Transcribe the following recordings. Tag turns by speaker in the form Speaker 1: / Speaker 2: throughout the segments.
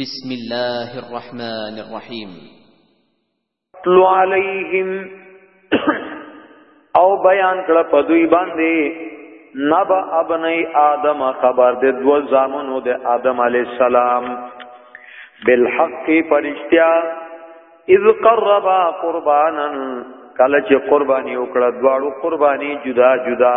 Speaker 1: بسم الله الرحمن الرحیم
Speaker 2: تلو علیہم او بیان کړه په دوی باندې نبا ابنی آدم خبر د دو زامنو د آدم علی السلام بالحق پرشتیا اذ قربا قربانا کله چې قرباني وکړه دواړو قرباني جدا جدا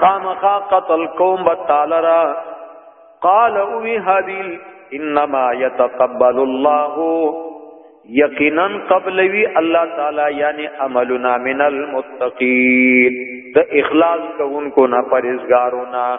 Speaker 2: خامخا قتل کوم بتعالی را قال او هابیل انما يتقبل الله یقینا قبلوی الله تعالی یعنی عملنا من المتقین د اخلاص کوونکو نه پرهیزګارو نه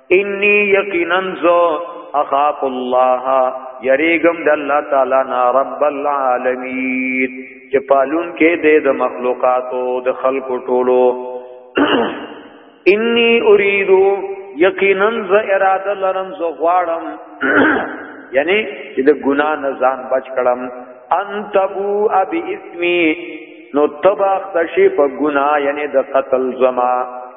Speaker 2: انی یقینا ذو اخاف الله یریګم د الله تعالی نا رب العالمین چې پالون کې د مخلوقاتو د خلقو ټولو انی اريد یقینا ز اراده لرم زو غواړم یعنی چې د ګنا نه ځان بچ کړم ان تبو ابي اسمي نو تبا خشي په ګنا یعنی د قتل زما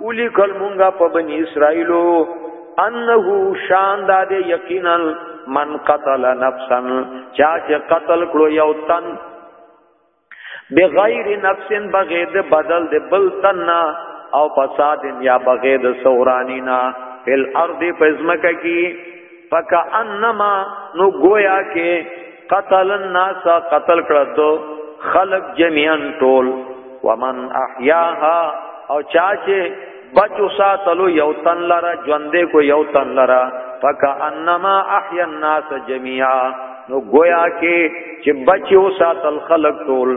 Speaker 2: اولی کل مونږه په بنی اسرائیلو انه شان داد یقینا من قتل نفسا چا چې قتل کړو یو تن بغیر نفس بغید بدل د بل تن او فساد یا بغید سورانینا فل ارض پزمکه کی فکانما نو گویا کې قتل الناس قتل کړه دو خلق جميعا ټول ومن احیاها او چا چې بچو ساتلو یو تن لرا ژوندې کو یو تن لرا فکانما احیا الناس جميعا نو گویا کې چې بچو ساتل خلق ټول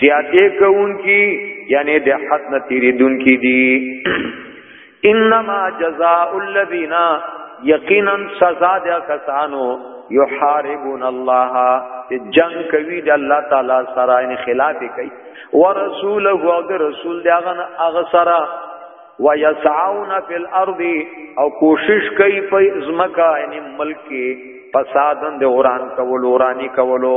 Speaker 2: زیاته کون کی یعنی د حد نه تیری دن کی دی انما جزاء الذین یقینا سزا د کسانو یحاربون الله چې جنگ کوي د الله تعالی سره ان خلاف کوي ورسوله او د رسول دغه هغه سره ويسعون في الارض او کوشش کوي په زمکا ان ملک کې فسادن د اوران کولو اورانی کولو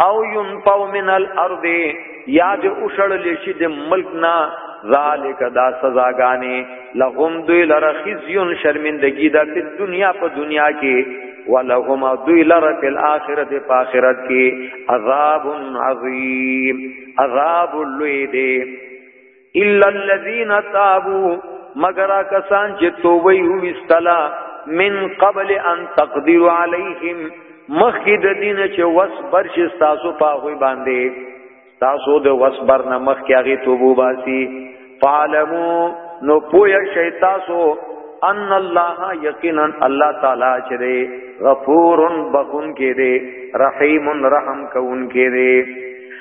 Speaker 2: او ينطو من الارض یا د اوشړ لشي د ملک نه ذالک دا سزاګانی لهم دوی لره خزیون شرمندگی دا په دنیا په دنیا کې ولهم دوی لره په آخرت په آخرت کې عذاب عظیم عذاب لوی دی الا الذين تابوا مگر کسان چې توبه یې وستلا من قبل ان تقدر عليهم مخکې د دین چې وس برش تاسو پاغوي باندې تاسو د وس بر نه مخکې هغه توبو باسي فعلمو نو پویا شي تاسو ان الله یقینا الله تعالی چې دی غفور بخون کې دی رحیم رحم کون کې دی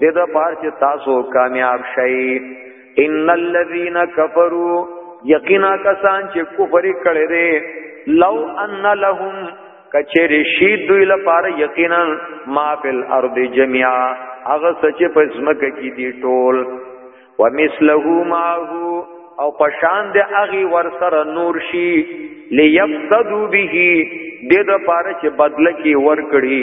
Speaker 2: دې د پاره چې تاسو کامیاب شئ ان الذين كفروا یقینا کسان چې کفر کړي دي لو ان لهم کچری شی دوی لپاره یقینا ما فل ارض جميعا هغه سچ په زمکه کې دي ټول ومثله معه او پشان د اغي ور سره نور شي ليفسدو به د د پاره چې بدل کې ور کړی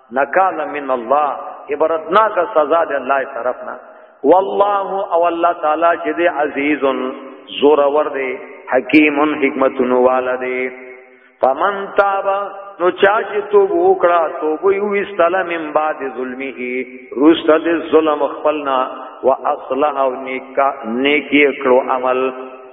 Speaker 2: نکال من الله عبرتناک سزا دی الله طرفنا والله او الله تعالی چې دی عزیز زور ور دی حکیم حکمت نو والده فمن تاب نو چا چې توب وکړه توب یو استل من بعد ظلمه رسته د ظلم خپلنا واصلح او نیکا نیکی کړو عمل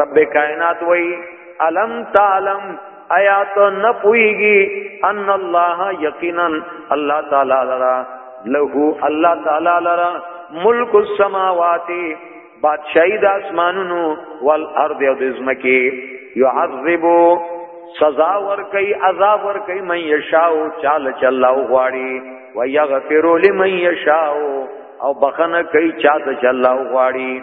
Speaker 2: رب کائنات وای الم تعلم ایا ته نه پويږي ان الله یقینا الله تعالی لرا له الله تعالی لرا ملک السماوات بادشاہی د اسمانونو والارض او د زمکی يعذبو سزا ور کوي عذاب ور کوي من یشاو چال چلا غواړي و یغفر لمن یشاو او بخنه کوي چا د چلا غواړي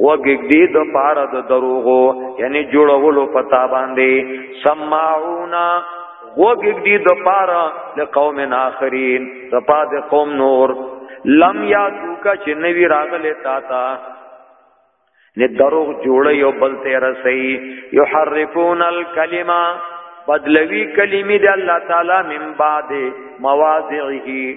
Speaker 2: غوږ دې د پاره د دروغو یعنی جوړولو پتا باندې سمعونا غوږ دې د پاره د قوم اخرین د پاد قوم نور لم یا دوکا چې نوی راغله تا تا نه دروغ جوړ یو بل ته رسي یحرفون الکلمه بدلوی کلمی دی الله تعالی من بعد مواضعه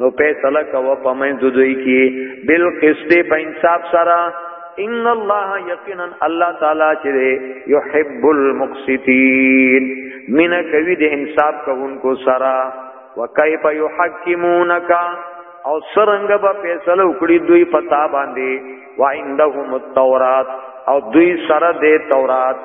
Speaker 2: نو فیصله کوه په منځ دوی کې بل قسط په انصاف سره ان الله یقینا الله تعالی چې یحب المقسطین من کوي د انصاف کوونکو سره وکيف يحكمونك او سرنګ به فیصله وکړي دوی پتا باندې وعندهم التورات او دوی سره د تورات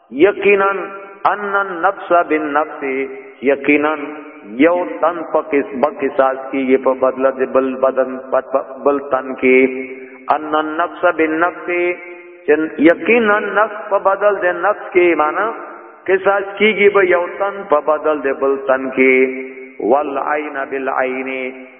Speaker 2: یقینا ان النفس بالنفس یقینا یو تن په قسمه کې ساز کیږي په بدل د بل بدن بل تن کې ان النفس بالنفس چن یقینا نفس په بدل د نفس کې معنا کې ساز کیږي به یو تن په بدل د بل تن کې والعین بالعین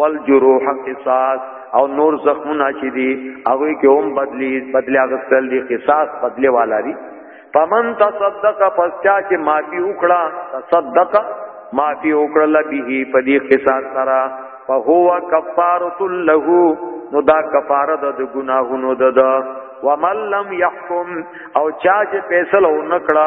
Speaker 2: والجروح قصاص او نور زخمونه چې دي هغه کې هم بدلی بدلی غسل دي قصاص بدلی والا دي فمن تصدق فسچا چې معافي وکړه تصدق معافي وکړه به په دې قصاص سره فهو کفاره له نو دا کفاره د ګناهونو ده ومن لم يحكم او چا چې فیصله ونکړه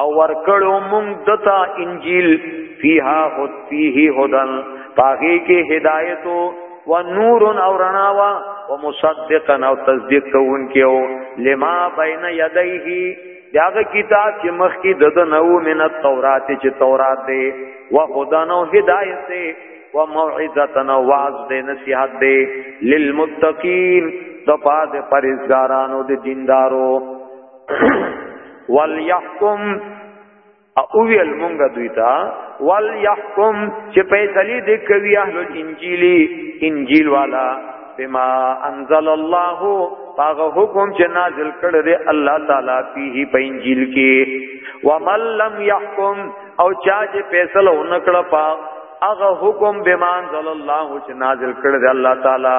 Speaker 2: او ورکړو مونږ دتا انجیل فیها هد فیه هدن پاغي کې هدایت و نور او رڼا وا و مصدقا او تصدیق کوونکی او لما بین یدیه داغه کتاب چې مخکې د د نو من التورات چې تورات دی و هدن او هدایت دی و موعظه او واعظ دی نصیحت دی للمتقین د پاد پرهیزګارانو د دیندارو وليحكم او ویل مونږ دوی ته وليحكم چې فیصله دې کوي اهل الانجیل انجیل والا بما انزل الله هغه حکم چې نازل کړی دی الله تعالی فيه په انجیل کې ومن لم يحكم او چا چې فیصله ونکړه په هغه حکم بما انزل الله چې نازل کړی دی الله تعالی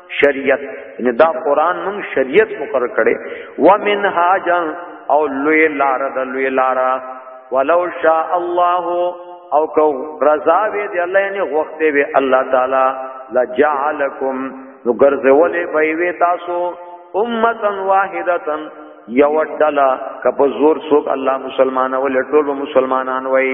Speaker 2: شریعت یعنی دا قران مون شریعت مقرر کړي ومن هاجا او لوی لار د لوی لار ولو شاء الله او کو رضا وی دی الله یعنی وخت وی الله تعالی لجعلکم نو ګرځولې به وی تاسو امتا واحدتا یو ډلا کپ زور سوک الله مسلمان ول ټول مسلمانان وای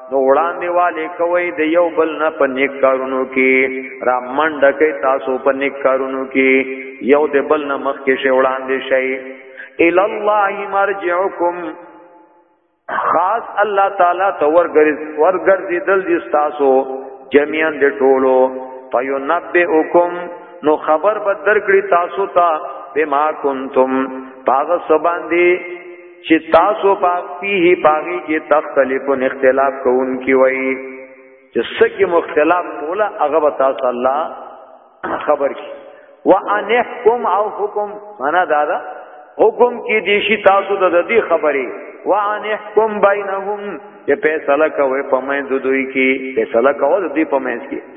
Speaker 2: نو وړاندې والي کوي د یو بل نه په نیک کارونو کې را منډه کوي تاسو په نیک کارونو کې یو د بل نه مخ کې شي وړاندې شي ال الله مرجعکم خاص الله تعالی ته ورګرځي ورګرځي دل دي تاسو جميعا د ټولو فینبئکم نو خبر به درکړي تاسو ته بما کنتم پاغه سباندی چې تاسو په فيه باغی کې تختلفون اختلاف کوونکی وای چې سکه مختلف کولا هغه به تاسو الله خبر کی وان يحكم او حکم معنا دا دا حکم کې دیشی تاسو د دې خبرې وان يحكم بينهم چې فیصله کوي په مې دوی کې فیصله کوي دوی په مې کې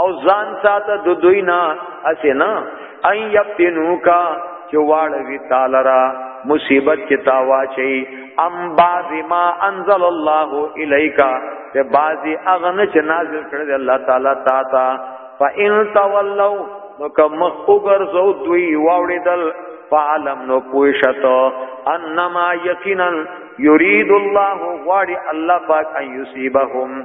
Speaker 2: او ځان ساته د دوی نه اسینا ان یفتنوکا چې واړوي تعالی را مصیبت کې تاوا چي ام باز ما انزل الله الیکا ته بازي اغنه چې نازل کړی الله تعالی تا تا فإن تولوا نو کوم مخ وګرځو دوی واوړېدل فعلم نو پوښتو انما یقینا یرید الله غواړي الله پاک ان یصيبهم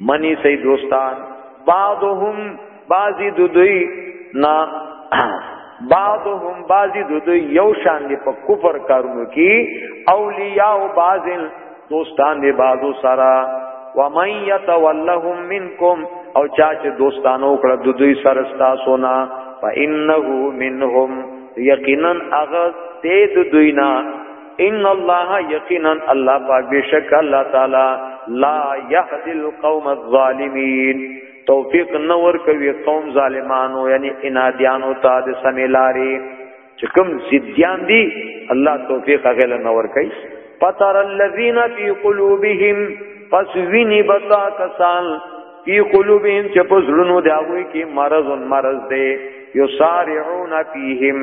Speaker 2: منی سی دوستان بعضهم بعضی دو دوی نا بعضهم بعضی دو دوی یو شان دی په کفر کارونو کی اولیاء و بعضل دوستان دی بعضو سرا ومن یتولهم منکم او چا چې دوستانو کړه دو دوی سرستا سونا فإنه منهم یقینا اغذ تید دوینا ان الله یقینا الله پاک بشک الله تعالی لا يهدي القوم الظالمين توفیق نور کوي قوم ظالمانو یعنی انادیانو ته د سمیلاری چې کوم ضدیان دي الله توفیق غل نور کوي پتر الذين في قلوبهم پس ویني بتا کسان فی قلوبهم چې په زړونو دی هغه کې مرض مرض دی یسارعون فیهم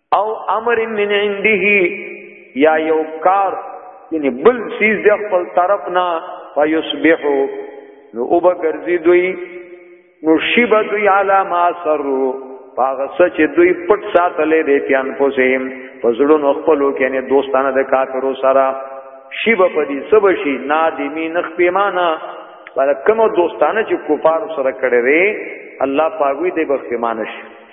Speaker 2: او امر من عنده یا یو کار یعنی بل سیز د خپل طرف نه فیصبحو نو او بغرزی دوی نو شیب دوی علا ما سرو پاغه سچ دوی پټ ساتلې دی پیان پوسیم فزړونو خپلو کې نه دوستانه د کافرو سره شیب په دې سب شي نادمی نخ پیمانه پر کوم دوستانه چې کفار سره کړي وي الله پاګوي دې بخښمانه شي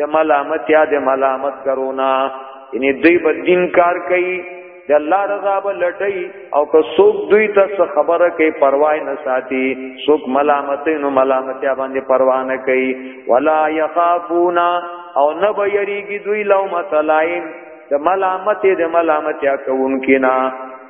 Speaker 2: د ملامت یا د ملامت کرونا یعنی دوی به دین کار کوي د الله رضا به لټي او که څوک دوی ته څه خبره کوي پروا نه ساتي څوک ملامت نو ملامت یا باندې پروا نه کوي ولا يخافون او نه به یریږي دوی لومت لایم د ملامت د ملامت یا کوونکینا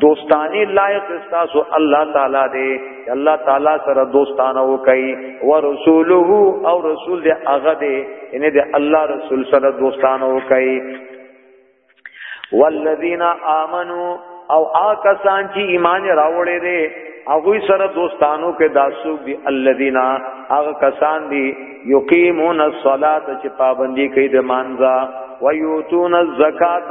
Speaker 2: دوستانی لایق استاسو الله تعالی دی الله تعالی سره دوستانه وکي ورسوله او رسول دی هغه دی ان دی الله رسول سره دوستانه وکي والذین آمنو او آکسان چې ایمان راوړې دي هغه سره دوستانو کې داسو دي الذین هغه کسان دي یقیمون الصلاۃ چې پابندي کوي د مانځه ويوتون الزکات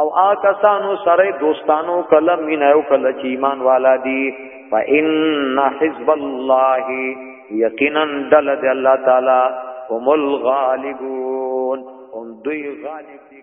Speaker 2: او آکسانو سره دوستانو کله مين او کله چې ایمان والا دي فإن حزب الله یقینا دل د الله تعالی هم الغالبون هم دوی غالب دي